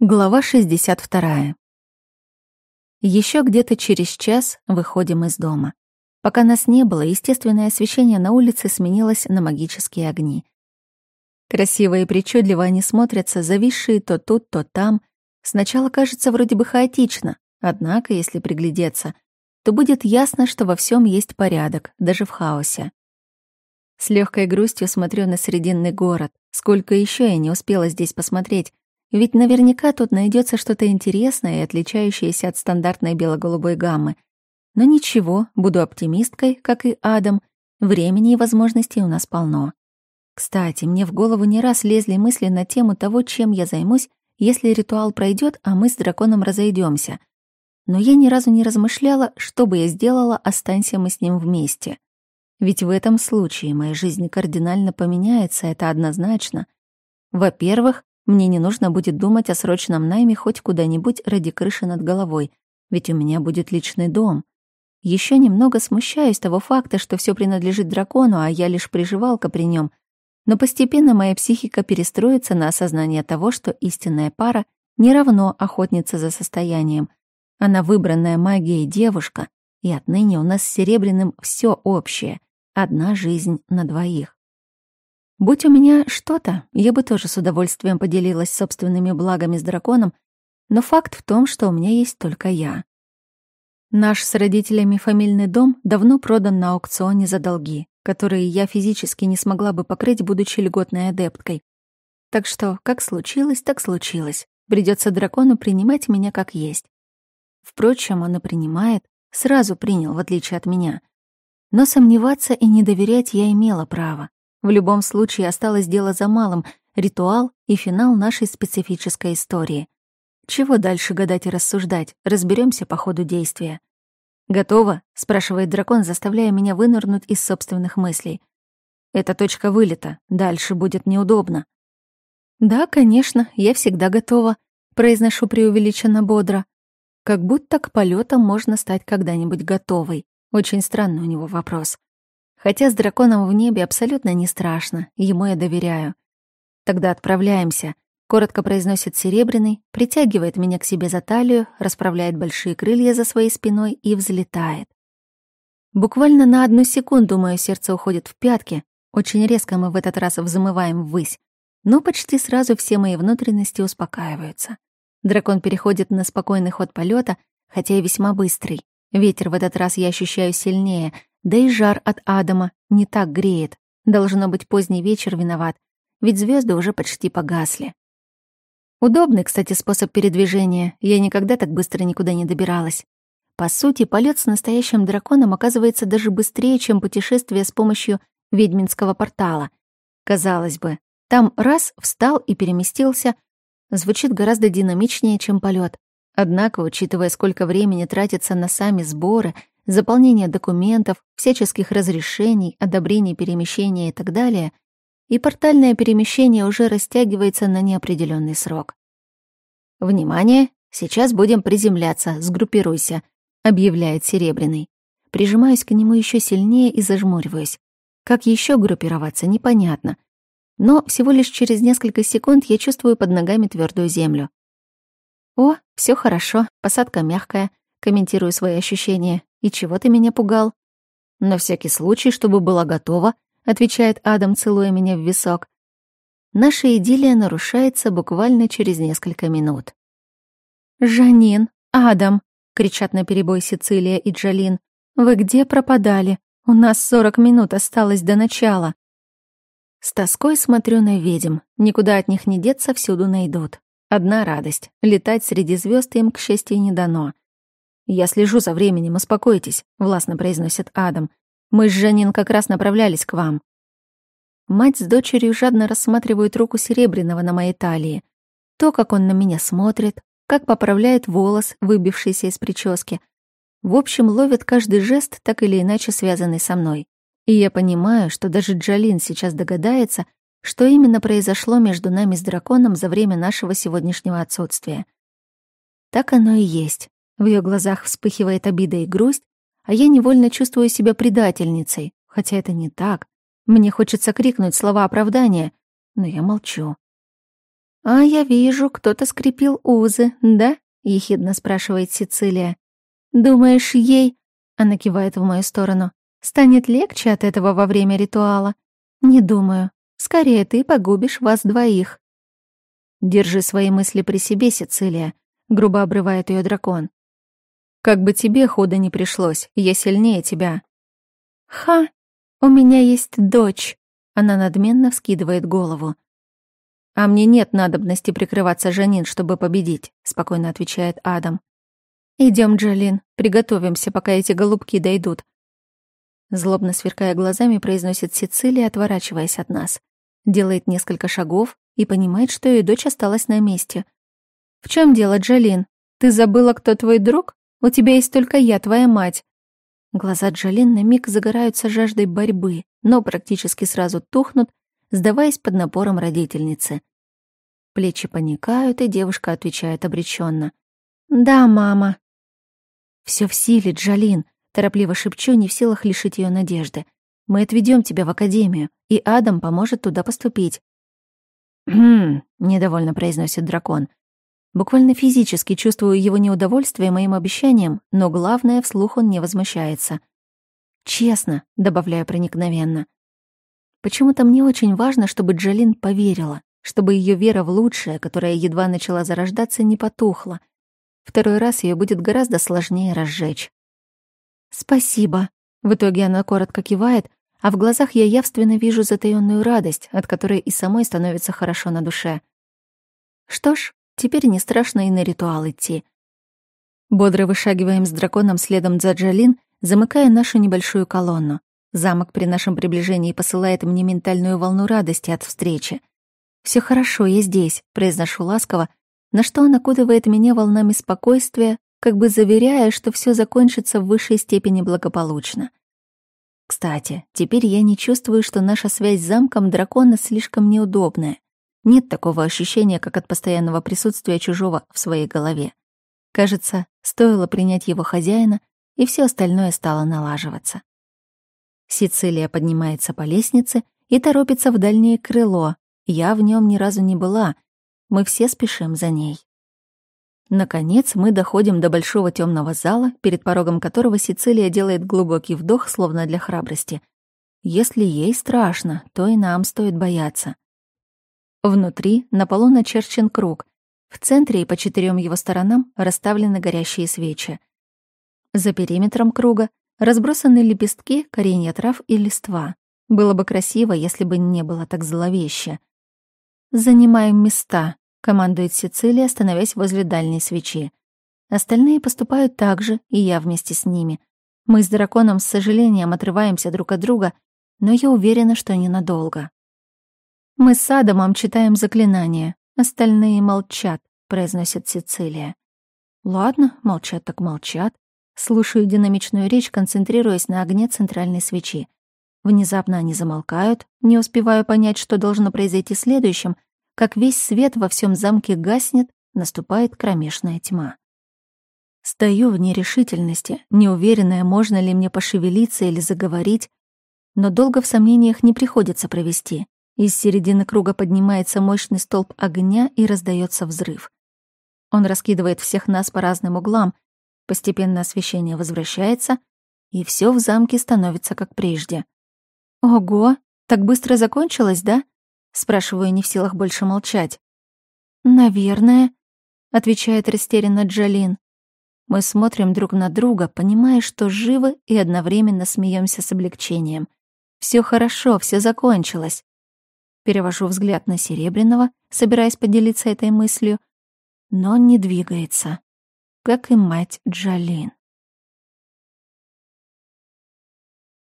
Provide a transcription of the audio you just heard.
Глава 62. Еще где-то через час выходим из дома. Пока нас не было, естественное освещение на улице сменилось на магические огни. Красиво и причудливо они смотрятся, зависшие то тут, то там. Сначала кажется вроде бы хаотично, однако, если приглядеться, то будет ясно, что во всем есть порядок, даже в хаосе. С легкой грустью смотрю на Срединный город. Сколько еще я не успела здесь посмотреть, ведь наверняка тут найдется что-то интересное и отличающееся от стандартной бело-голубой гаммы. Но ничего, буду оптимисткой, как и Адам. Времени и возможностей у нас полно. Кстати, мне в голову не раз лезли мысли на тему того, чем я займусь, если ритуал пройдет, а мы с драконом разойдемся. Но я ни разу не размышляла, что бы я сделала, останься мы с ним вместе. Ведь в этом случае моя жизнь кардинально поменяется, это однозначно. Во-первых, мне не нужно будет думать о срочном найме хоть куда-нибудь ради крыши над головой, ведь у меня будет личный дом. Еще немного смущаюсь того факта, что все принадлежит дракону, а я лишь приживалка при нем. Но постепенно моя психика перестроится на осознание того, что истинная пара не равно охотница за состоянием. Она выбранная магией девушка, и отныне у нас с Серебряным все общее. Одна жизнь на двоих. Будь у меня что-то, я бы тоже с удовольствием поделилась собственными благами с драконом, но факт в том, что у меня есть только я. Наш с родителями фамильный дом давно продан на аукционе за долги, которые я физически не смогла бы покрыть, будучи льготной адепткой. Так что, как случилось, так случилось. Придется дракону принимать меня как есть. Впрочем, он и принимает, сразу принял, в отличие от меня. Но сомневаться и не доверять я имела право. В любом случае осталось дело за малым — ритуал и финал нашей специфической истории. Чего дальше гадать и рассуждать, разберемся по ходу действия. «Готово?» — спрашивает дракон, заставляя меня вынырнуть из собственных мыслей. «Это точка вылета, дальше будет неудобно». «Да, конечно, я всегда готова», — произношу преувеличенно бодро. Как будто к полетам можно стать когда-нибудь готовой. Очень странный у него вопрос. Хотя с драконом в небе абсолютно не страшно, ему я доверяю. Тогда отправляемся. Коротко произносит Серебряный, притягивает меня к себе за талию, расправляет большие крылья за своей спиной и взлетает. Буквально на одну секунду мое сердце уходит в пятки. Очень резко мы в этот раз взмываем ввысь. Но почти сразу все мои внутренности успокаиваются. Дракон переходит на спокойный ход полета, хотя и весьма быстрый. Ветер в этот раз я ощущаю сильнее, да и жар от Адама не так греет. Должно быть, поздний вечер виноват, ведь звезды уже почти погасли. Удобный, кстати, способ передвижения. Я никогда так быстро никуда не добиралась. По сути, полет с настоящим драконом оказывается даже быстрее, чем путешествие с помощью ведьминского портала. Казалось бы, там раз встал и переместился, звучит гораздо динамичнее, чем полет. Однако, учитывая, сколько времени тратится на сами сборы, заполнение документов, всяческих разрешений, одобрений перемещения и так далее, и портальное перемещение уже растягивается на неопределенный срок. «Внимание! Сейчас будем приземляться, сгруппируйся», — объявляет Серебряный. Прижимаюсь к нему еще сильнее и зажмуриваюсь. Как еще группироваться, непонятно. Но всего лишь через несколько секунд я чувствую под ногами твердую землю. «О, все хорошо, посадка мягкая», — комментирую свои ощущения. «И чего ты меня пугал?» «На всякий случай, чтобы была готова», — отвечает Адам, целуя меня в висок. Наша идиллия нарушается буквально через несколько минут. «Жанин, Адам!» — кричат на перебой Сицилия и Джалин. «Вы где пропадали? У нас сорок минут осталось до начала». С тоской смотрю на ведьм. Никуда от них не деться, всюду найдут. Одна радость — летать среди звезд им, к счастью, не дано. «Я слежу за временем, успокойтесь», — властно произносит Адам. «Мы с Жанин как раз направлялись к вам». Мать с дочерью жадно рассматривают руку Серебряного на моей талии. То, как он на меня смотрит, как поправляет волос, выбившийся из прически. В общем, ловят каждый жест, так или иначе связанный со мной. И я понимаю, что даже Джалин сейчас догадается, что именно произошло между нами с драконом за время нашего сегодняшнего отсутствия. Так оно и есть. В ее глазах вспыхивает обида и грусть, а я невольно чувствую себя предательницей, хотя это не так. Мне хочется крикнуть слова оправдания, но я молчу. «А я вижу, кто-то скрепил узы, да?» — ехидно спрашивает Сицилия. «Думаешь, ей...» — она кивает в мою сторону. «Станет легче от этого во время ритуала?» «Не думаю. Скорее ты погубишь вас двоих». «Держи свои мысли при себе, Сицилия», — грубо обрывает ее дракон. «Как бы тебе худо не пришлось, я сильнее тебя». «Ха, у меня есть дочь», — она надменно вскидывает голову. «А мне нет надобности прикрываться Жанин, чтобы победить», — спокойно отвечает Адам. Идем, Джалин, приготовимся, пока эти голубки дойдут». Злобно сверкая глазами, произносит Сицилия, отворачиваясь от нас. Делает несколько шагов и понимает, что ее дочь осталась на месте. «В чем дело, Джалин? Ты забыла, кто твой друг? У тебя есть только я, твоя мать». Глаза Джалин на миг загораются жаждой борьбы, но практически сразу тухнут, сдаваясь под напором родительницы. Плечи паникают, и девушка отвечает обреченно. «Да, мама». Все в силе, Джалин», — торопливо шепчу, не в силах лишить ее надежды. «Мы отведем тебя в академию, и Адам поможет туда поступить». «Хм», — недовольно произносит дракон. Буквально физически чувствую его неудовольствие моим обещанием, но главное, вслух он не возмущается. «Честно», — добавляю проникновенно. Почему-то мне очень важно, чтобы Джалин поверила чтобы ее вера в лучшее, которая едва начала зарождаться, не потухла. Второй раз ее будет гораздо сложнее разжечь. «Спасибо». В итоге она коротко кивает, а в глазах я явственно вижу затаённую радость, от которой и самой становится хорошо на душе. Что ж, теперь не страшно и на ритуал идти. Бодро вышагиваем с драконом следом за Джалин, замыкая нашу небольшую колонну. Замок при нашем приближении посылает мне ментальную волну радости от встречи. Все хорошо, я здесь», — произношу ласково, на что он окутывает меня волнами спокойствия, как бы заверяя, что все закончится в высшей степени благополучно. Кстати, теперь я не чувствую, что наша связь с замком дракона слишком неудобная. Нет такого ощущения, как от постоянного присутствия чужого в своей голове. Кажется, стоило принять его хозяина, и все остальное стало налаживаться. Сицилия поднимается по лестнице и торопится в дальнее крыло, я в нем ни разу не была. Мы все спешим за ней. Наконец мы доходим до большого темного зала, перед порогом которого Сицилия делает глубокий вдох, словно для храбрости. Если ей страшно, то и нам стоит бояться. Внутри на полу начерчен круг. В центре и по четырем его сторонам расставлены горящие свечи. За периметром круга разбросаны лепестки, коренья трав и листва. Было бы красиво, если бы не было так зловеще. «Занимаем места», — командует Сицилия, становясь возле дальней свечи. Остальные поступают так же, и я вместе с ними. Мы с драконом с сожалением отрываемся друг от друга, но я уверена, что ненадолго. «Мы с Адамом читаем заклинания, остальные молчат», — произносит Сицилия. «Ладно, молчат так молчат». Слушаю динамичную речь, концентрируясь на огне центральной свечи. Внезапно они замолкают, не успеваю понять, что должно произойти следующим, как весь свет во всем замке гаснет, наступает кромешная тьма. Стою в нерешительности, неуверенная, можно ли мне пошевелиться или заговорить, но долго в сомнениях не приходится провести. Из середины круга поднимается мощный столб огня и раздается взрыв. Он раскидывает всех нас по разным углам, постепенно освещение возвращается, и все в замке становится как прежде. «Ого, так быстро закончилось, да?» — спрашиваю, не в силах больше молчать. «Наверное», — отвечает растерянно Джалин. Мы смотрим друг на друга, понимая, что живы и одновременно смеемся с облегчением. Все хорошо, все закончилось. Перевожу взгляд на Серебряного, собираясь поделиться этой мыслью, но он не двигается, как и мать Джалин.